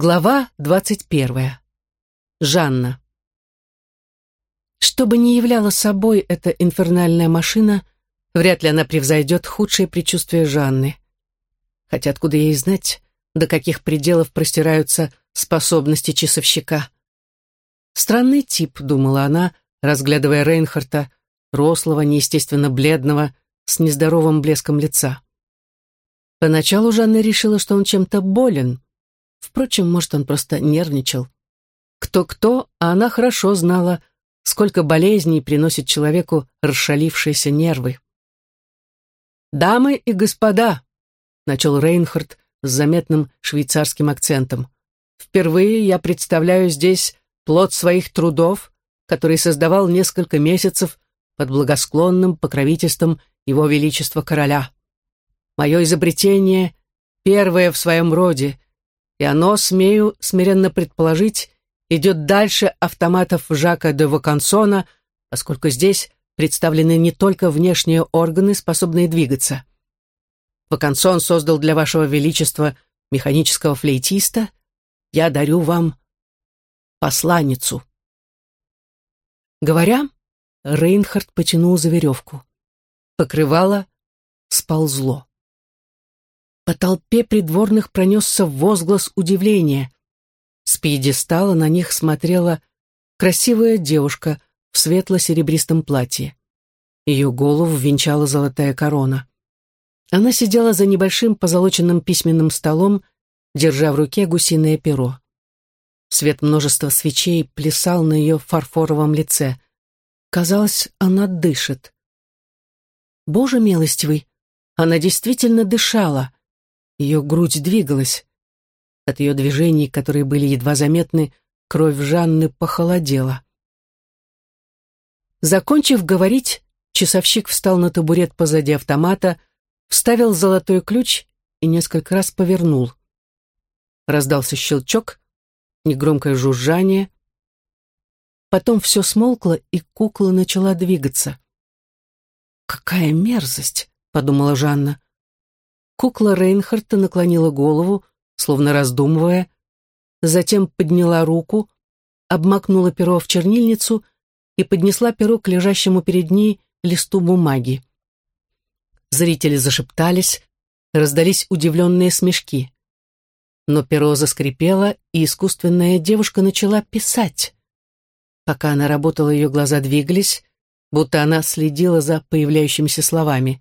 Глава двадцать первая. Жанна. Что бы ни являла собой эта инфернальная машина, вряд ли она превзойдет худшие предчувствия Жанны. Хотя откуда ей знать, до каких пределов простираются способности часовщика. Странный тип, думала она, разглядывая Рейнхарта, рослого, неестественно бледного, с нездоровым блеском лица. Поначалу Жанна решила, что он чем-то болен, Впрочем, может, он просто нервничал. Кто-кто, а она хорошо знала, сколько болезней приносит человеку расшалившиеся нервы. «Дамы и господа», — начал Рейнхард с заметным швейцарским акцентом, «впервые я представляю здесь плод своих трудов, который создавал несколько месяцев под благосклонным покровительством Его Величества Короля. Мое изобретение — первое в своем роде, и оно, смею смиренно предположить, идет дальше автоматов Жака де Вакансона, поскольку здесь представлены не только внешние органы, способные двигаться. Вакансон создал для вашего величества механического флейтиста. Я дарю вам посланницу. Говоря, Рейнхард потянул за веревку. Покрывало сползло. По толпе придворных пронесся возглас удивления. С пьедестала на них смотрела красивая девушка в светло-серебристом платье. Ее голову венчала золотая корона. Она сидела за небольшим позолоченным письменным столом, держа в руке гусиное перо. Свет множества свечей плясал на ее фарфоровом лице. Казалось, она дышит. Боже милостивый, она действительно дышала. Ее грудь двигалась. От ее движений, которые были едва заметны, кровь Жанны похолодела. Закончив говорить, часовщик встал на табурет позади автомата, вставил золотой ключ и несколько раз повернул. Раздался щелчок, негромкое жужжание. Потом все смолкло, и кукла начала двигаться. «Какая мерзость!» — подумала Жанна. Кукла Рейнхарта наклонила голову, словно раздумывая, затем подняла руку, обмакнула перо в чернильницу и поднесла перо к лежащему перед ней листу бумаги. Зрители зашептались, раздались удивленные смешки. Но перо заскрипело, и искусственная девушка начала писать. Пока она работала, ее глаза двигались, будто она следила за появляющимися словами.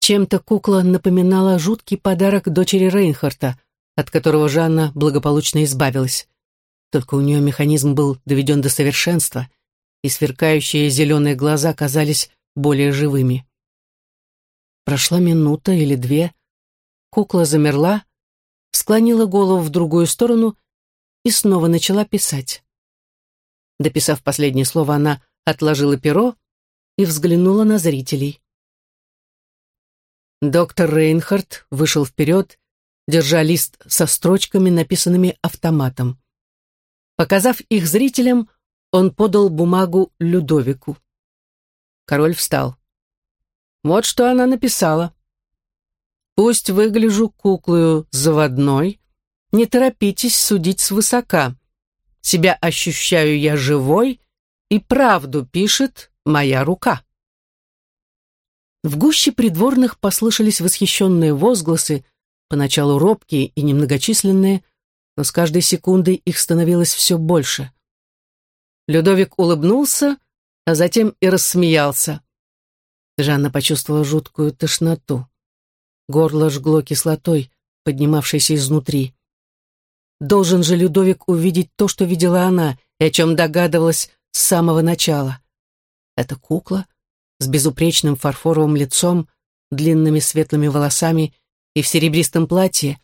Чем-то кукла напоминала жуткий подарок дочери Рейнхарта, от которого Жанна благополучно избавилась. Только у нее механизм был доведен до совершенства, и сверкающие зеленые глаза казались более живыми. Прошла минута или две, кукла замерла, склонила голову в другую сторону и снова начала писать. Дописав последнее слово, она отложила перо и взглянула на зрителей. Доктор Рейнхард вышел вперед, держа лист со строчками, написанными автоматом. Показав их зрителям, он подал бумагу Людовику. Король встал. Вот что она написала. «Пусть выгляжу куклою заводной, не торопитесь судить свысока. Себя ощущаю я живой, и правду пишет моя рука». В гуще придворных послышались восхищенные возгласы, поначалу робкие и немногочисленные, но с каждой секундой их становилось все больше. Людовик улыбнулся, а затем и рассмеялся. Жанна почувствовала жуткую тошноту. Горло жгло кислотой, поднимавшейся изнутри. Должен же Людовик увидеть то, что видела она, и о чем догадывалась с самого начала. Эта кукла с безупречным фарфоровым лицом, длинными светлыми волосами и в серебристом платье,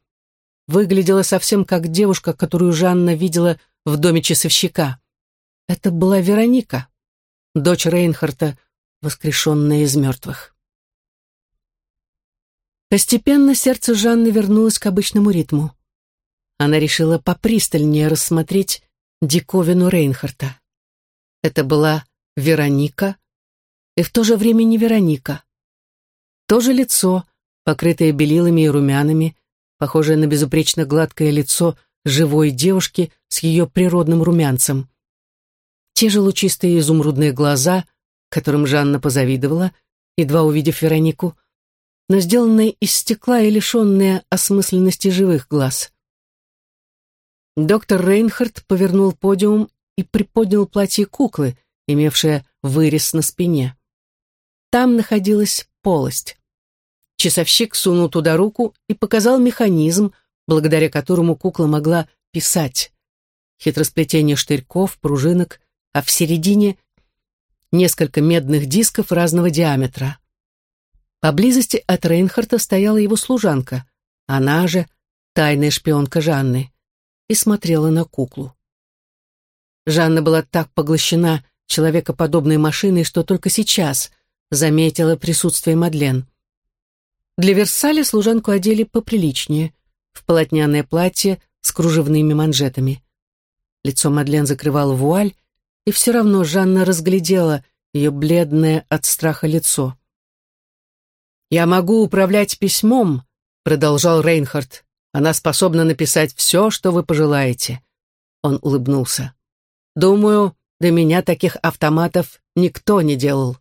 выглядела совсем как девушка, которую Жанна видела в доме часовщика. Это была Вероника, дочь Рейнхарта, воскрешенная из мертвых. Постепенно сердце Жанны вернулось к обычному ритму. Она решила попристальнее рассмотреть диковину Рейнхарта. Это была Вероника, и в то же время не Вероника. То же лицо, покрытое белилами и румянами, похожее на безупречно гладкое лицо живой девушки с ее природным румянцем. Те же лучистые изумрудные глаза, которым Жанна позавидовала, едва увидев Веронику, но сделанные из стекла и лишенные осмысленности живых глаз. Доктор Рейнхард повернул подиум и приподнял платье куклы, имевшее вырез на спине. Там находилась полость. Часовщик сунул туда руку и показал механизм, благодаря которому кукла могла писать. Хитросплетение штырьков, пружинок, а в середине несколько медных дисков разного диаметра. Поблизости от Рейнхарта стояла его служанка, она же тайная шпионка Жанны, и смотрела на куклу. Жанна была так поглощена человекоподобной машиной, что только сейчас заметила присутствие Мадлен. Для Версаля служанку одели поприличнее, в полотняное платье с кружевными манжетами. Лицо Мадлен закрывал вуаль, и все равно Жанна разглядела ее бледное от страха лицо. «Я могу управлять письмом», — продолжал Рейнхард. «Она способна написать все, что вы пожелаете». Он улыбнулся. «Думаю, до меня таких автоматов никто не делал».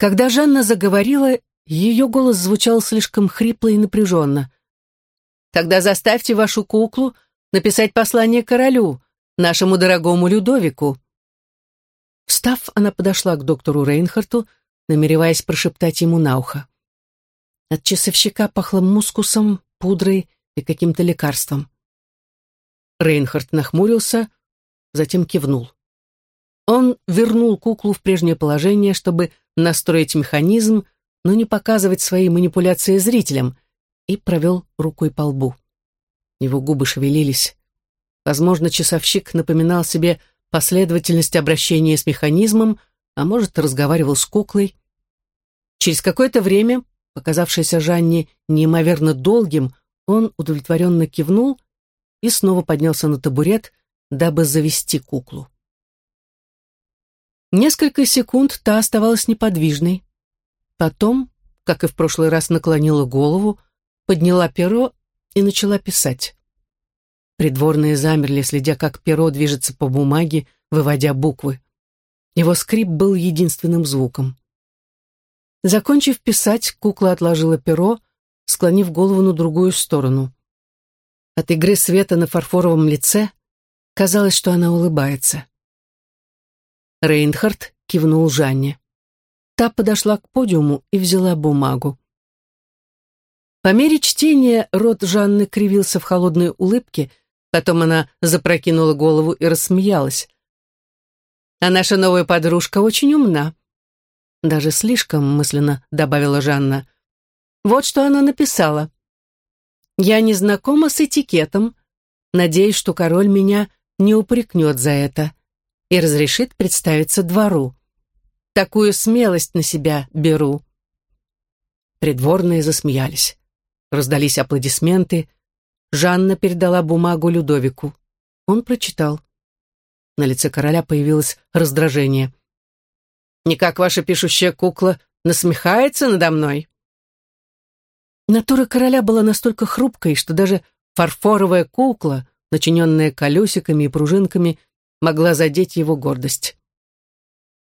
Когда Жанна заговорила, ее голос звучал слишком хрипло и напряженно. «Тогда заставьте вашу куклу написать послание королю, нашему дорогому Людовику». Встав, она подошла к доктору Рейнхарту, намереваясь прошептать ему на ухо. От часовщика пахло мускусом, пудрой и каким-то лекарством. Рейнхард нахмурился, затем кивнул. Он вернул куклу в прежнее положение, чтобы настроить механизм, но не показывать свои манипуляции зрителям, и провел рукой по лбу. Его губы шевелились. Возможно, часовщик напоминал себе последовательность обращения с механизмом, а может, разговаривал с куклой. Через какое-то время, показавшееся Жанне неимоверно долгим, он удовлетворенно кивнул и снова поднялся на табурет, дабы завести куклу. Несколько секунд та оставалась неподвижной. Потом, как и в прошлый раз, наклонила голову, подняла перо и начала писать. Придворные замерли, следя, как перо движется по бумаге, выводя буквы. Его скрип был единственным звуком. Закончив писать, кукла отложила перо, склонив голову на другую сторону. От игры света на фарфоровом лице казалось, что она улыбается. Рейнхард кивнул Жанне. Та подошла к подиуму и взяла бумагу. По мере чтения рот Жанны кривился в холодной улыбке, Потом она запрокинула голову и рассмеялась. «А наша новая подружка очень умна». «Даже слишком», — мысленно добавила Жанна. «Вот что она написала. Я не знакома с этикетом. Надеюсь, что король меня не упрекнет за это и разрешит представиться двору. Такую смелость на себя беру». Придворные засмеялись. Раздались аплодисменты, Жанна передала бумагу Людовику. Он прочитал. На лице короля появилось раздражение. «Никак ваша пишущая кукла насмехается надо мной?» Натура короля была настолько хрупкой, что даже фарфоровая кукла, начиненная колесиками и пружинками, могла задеть его гордость.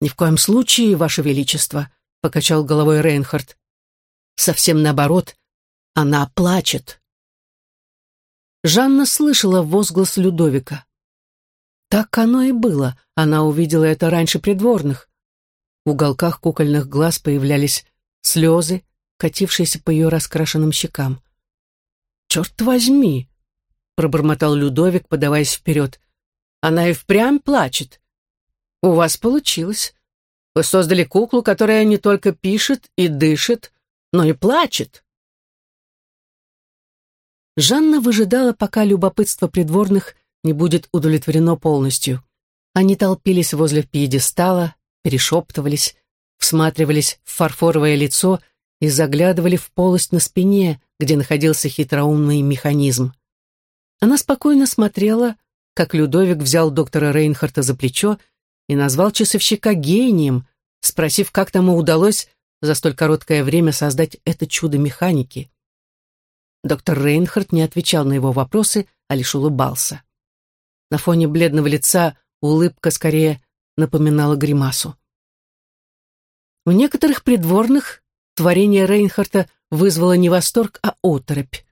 «Ни в коем случае, ваше величество», — покачал головой Рейнхард. «Совсем наоборот, она плачет». Жанна слышала возглас Людовика. Так оно и было, она увидела это раньше придворных. В уголках кукольных глаз появлялись слезы, катившиеся по ее раскрашенным щекам. «Черт возьми!» — пробормотал Людовик, подаваясь вперед. «Она и впрямь плачет. У вас получилось. Вы создали куклу, которая не только пишет и дышит, но и плачет». Жанна выжидала, пока любопытство придворных не будет удовлетворено полностью. Они толпились возле пьедестала, перешептывались, всматривались в фарфоровое лицо и заглядывали в полость на спине, где находился хитроумный механизм. Она спокойно смотрела, как Людовик взял доктора Рейнхарта за плечо и назвал часовщика гением, спросив, как тому удалось за столь короткое время создать это чудо механики. Доктор Рейнхард не отвечал на его вопросы, а лишь улыбался. На фоне бледного лица улыбка скорее напоминала гримасу. У некоторых придворных творение Рейнхарта вызвало не восторг, а оторопь.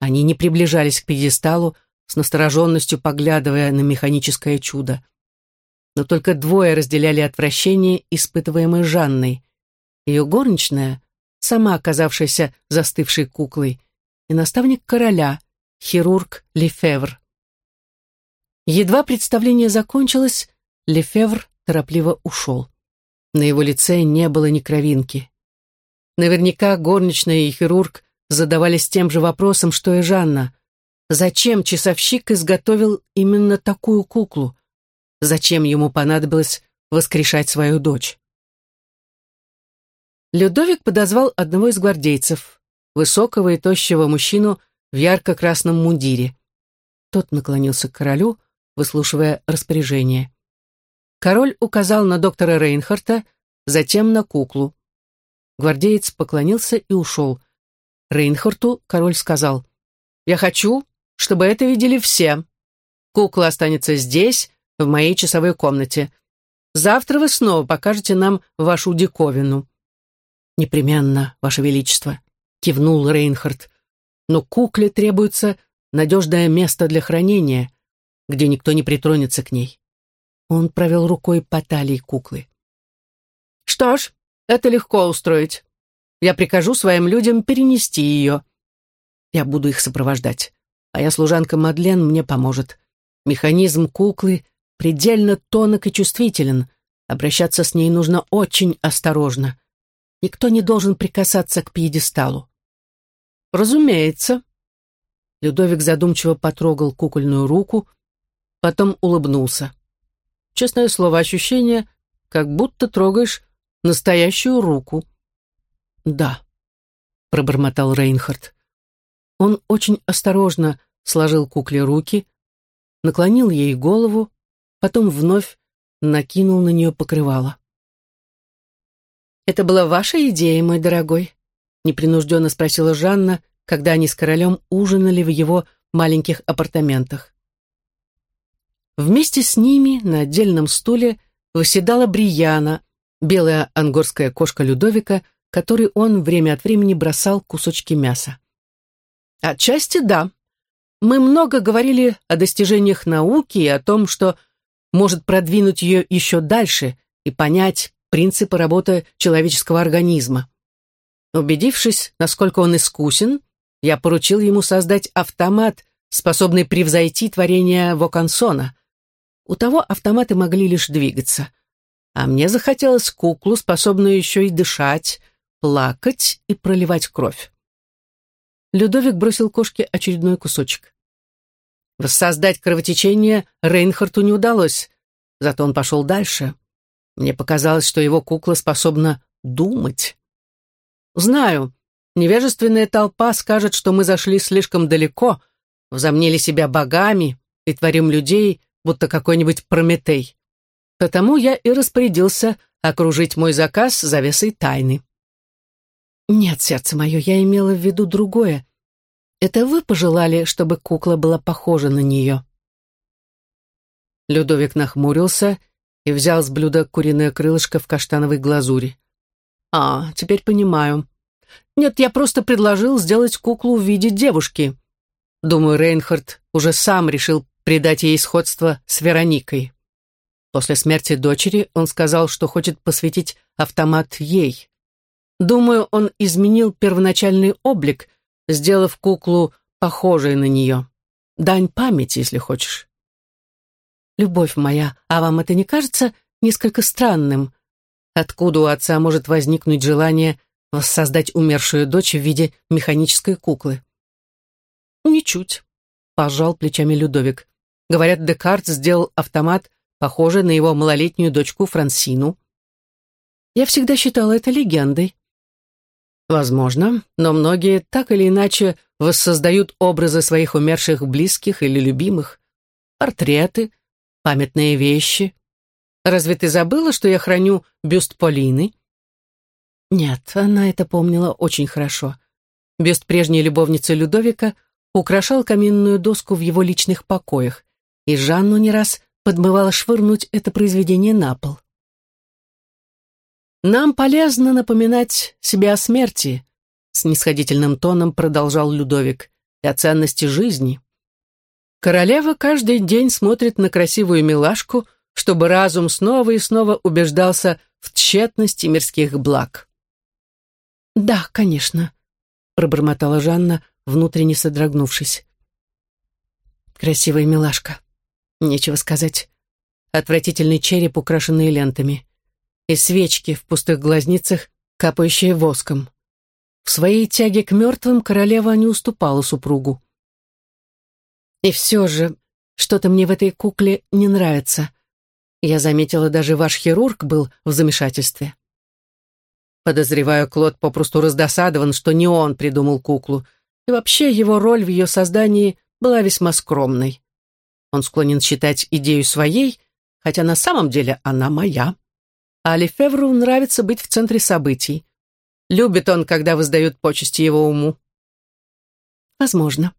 Они не приближались к пьедесталу, с настороженностью поглядывая на механическое чудо. Но только двое разделяли отвращение, испытываемое Жанной. Ее горничная, сама оказавшаяся застывшей куклой, и наставник короля, хирург Лефевр. Едва представление закончилось, Лефевр торопливо ушел. На его лице не было ни кровинки. Наверняка горничная и хирург задавались тем же вопросом, что и Жанна. Зачем часовщик изготовил именно такую куклу? Зачем ему понадобилось воскрешать свою дочь? Людовик подозвал одного из гвардейцев, высокого и тощего мужчину в ярко-красном мундире. Тот наклонился к королю, выслушивая распоряжение. Король указал на доктора Рейнхарта, затем на куклу. Гвардеец поклонился и ушел. Рейнхарту король сказал, «Я хочу, чтобы это видели все. Кукла останется здесь, в моей часовой комнате. Завтра вы снова покажете нам вашу диковину». «Непременно, ваше величество», — кивнул Рейнхард. «Но кукле требуется надежное место для хранения, где никто не притронется к ней». Он провел рукой по талии куклы. «Что ж, это легко устроить. Я прикажу своим людям перенести ее. Я буду их сопровождать. А я, служанка Мадлен, мне поможет. Механизм куклы предельно тонок и чувствителен. Обращаться с ней нужно очень осторожно. Никто не должен прикасаться к пьедесталу. Разумеется. Людовик задумчиво потрогал кукольную руку, потом улыбнулся. Честное слово, ощущение, как будто трогаешь настоящую руку. «Да», — пробормотал Рейнхард. Он очень осторожно сложил кукле руки, наклонил ей голову, потом вновь накинул на нее покрывало. «Это была ваша идея, мой дорогой?» — непринужденно спросила Жанна, когда они с королем ужинали в его маленьких апартаментах. Вместе с ними на отдельном стуле восседала Брияна, белая ангорская кошка Людовика, которой он время от времени бросал кусочки мяса. Отчасти да. Мы много говорили о достижениях науки и о том, что может продвинуть ее еще дальше и понять принципы работы человеческого организма. Убедившись, насколько он искусен, я поручил ему создать автомат, способный превзойти творение Вокансона. У того автоматы могли лишь двигаться — а мне захотелось куклу, способную еще и дышать, плакать и проливать кровь. Людовик бросил кошке очередной кусочек. Воссоздать кровотечение Рейнхарту не удалось, зато он пошел дальше. Мне показалось, что его кукла способна думать. Знаю, невежественная толпа скажет, что мы зашли слишком далеко, возомнили себя богами и творим людей, будто какой-нибудь Прометей. Потому я и распорядился окружить мой заказ завесой тайны. Нет, сердце мое, я имела в виду другое. Это вы пожелали, чтобы кукла была похожа на нее? Людовик нахмурился и взял с блюда куриное крылышко в каштановой глазури. «А, теперь понимаю. Нет, я просто предложил сделать куклу в виде девушки. Думаю, Рейнхард уже сам решил придать ей сходство с Вероникой». После смерти дочери он сказал, что хочет посвятить автомат ей. Думаю, он изменил первоначальный облик, сделав куклу похожей на нее. Дань памяти, если хочешь. Любовь моя, а вам это не кажется несколько странным? Откуда у отца может возникнуть желание воссоздать умершую дочь в виде механической куклы? Ничуть, пожал плечами Людовик. Говорят, Декарт сделал автомат похожа на его малолетнюю дочку Франсину. Я всегда считала это легендой. Возможно, но многие так или иначе воссоздают образы своих умерших близких или любимых, портреты, памятные вещи. Разве ты забыла, что я храню бюст Полины? Нет, она это помнила очень хорошо. бюст прежней любовницы Людовика украшал каминную доску в его личных покоях, и Жанну не раз подмывала швырнуть это произведение на пол. «Нам полезно напоминать себе о смерти», — снисходительным тоном продолжал Людовик, «и о ценности жизни. Королева каждый день смотрит на красивую милашку, чтобы разум снова и снова убеждался в тщетности мирских благ». «Да, конечно», — пробормотала Жанна, внутренне содрогнувшись. «Красивая милашка. Нечего сказать. Отвратительный череп, украшенный лентами. И свечки в пустых глазницах, капающие воском. В своей тяге к мертвым королева не уступала супругу. И все же, что-то мне в этой кукле не нравится. Я заметила, даже ваш хирург был в замешательстве. Подозреваю, Клод попросту раздосадован, что не он придумал куклу, и вообще его роль в ее создании была весьма скромной. Он склонен считать идею своей, хотя на самом деле она моя. А Лефевру нравится быть в центре событий. Любит он, когда воздают почести его уму. Возможно.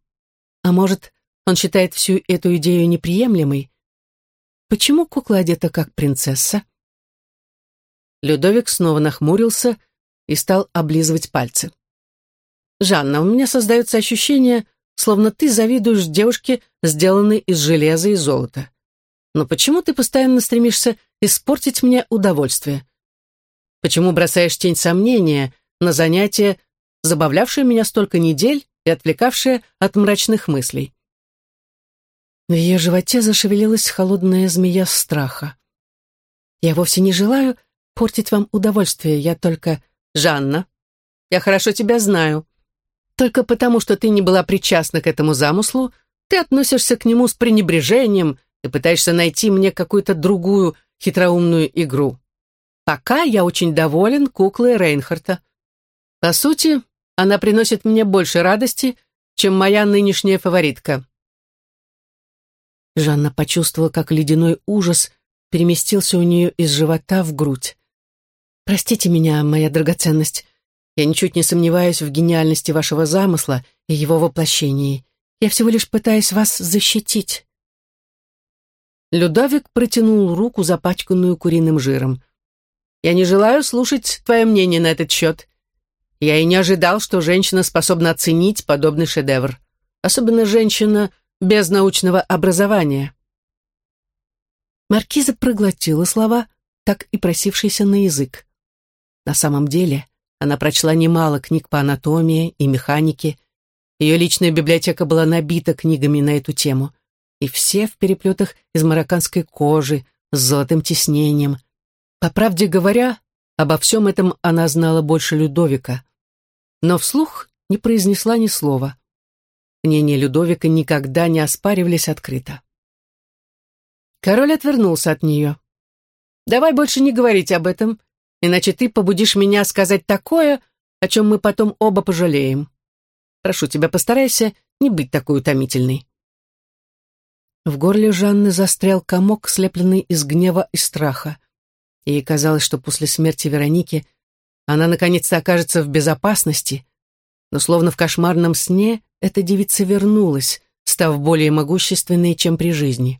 А может, он считает всю эту идею неприемлемой? Почему кукла одета как принцесса? Людовик снова нахмурился и стал облизывать пальцы. «Жанна, у меня создается ощущение, словно ты завидуешь девушке, сделанной из железа и золота. Но почему ты постоянно стремишься испортить мне удовольствие? Почему бросаешь тень сомнения на занятие, забавлявшее меня столько недель и отвлекавшее от мрачных мыслей?» В ее животе зашевелилась холодная змея страха. «Я вовсе не желаю портить вам удовольствие, я только...» «Жанна, я хорошо тебя знаю. Только потому, что ты не была причастна к этому замыслу, ты относишься к нему с пренебрежением и пытаешься найти мне какую-то другую хитроумную игру. Пока я очень доволен куклой Рейнхарта. По сути, она приносит мне больше радости, чем моя нынешняя фаворитка». Жанна почувствовала, как ледяной ужас переместился у нее из живота в грудь. «Простите меня, моя драгоценность. Я ничуть не сомневаюсь в гениальности вашего замысла и его воплощении. Я всего лишь пытаюсь вас защитить». Людовик протянул руку, запачканную куриным жиром. «Я не желаю слушать твое мнение на этот счет. Я и не ожидал, что женщина способна оценить подобный шедевр. Особенно женщина без научного образования». Маркиза проглотила слова, так и просившиеся на язык. На самом деле, она прочла немало книг по анатомии и механике. Ее личная библиотека была набита книгами на эту тему. И все в переплетах из марокканской кожи, с золотым тиснением. По правде говоря, обо всем этом она знала больше Людовика. Но вслух не произнесла ни слова. Мнения Людовика никогда не оспаривались открыто. Король отвернулся от нее. «Давай больше не говорить об этом иначе ты побудишь меня сказать такое, о чем мы потом оба пожалеем. Прошу тебя, постарайся не быть такой утомительной». В горле Жанны застрял комок, слепленный из гнева и страха. Ей казалось, что после смерти Вероники она наконец-то окажется в безопасности, но словно в кошмарном сне эта девица вернулась, став более могущественной, чем при жизни.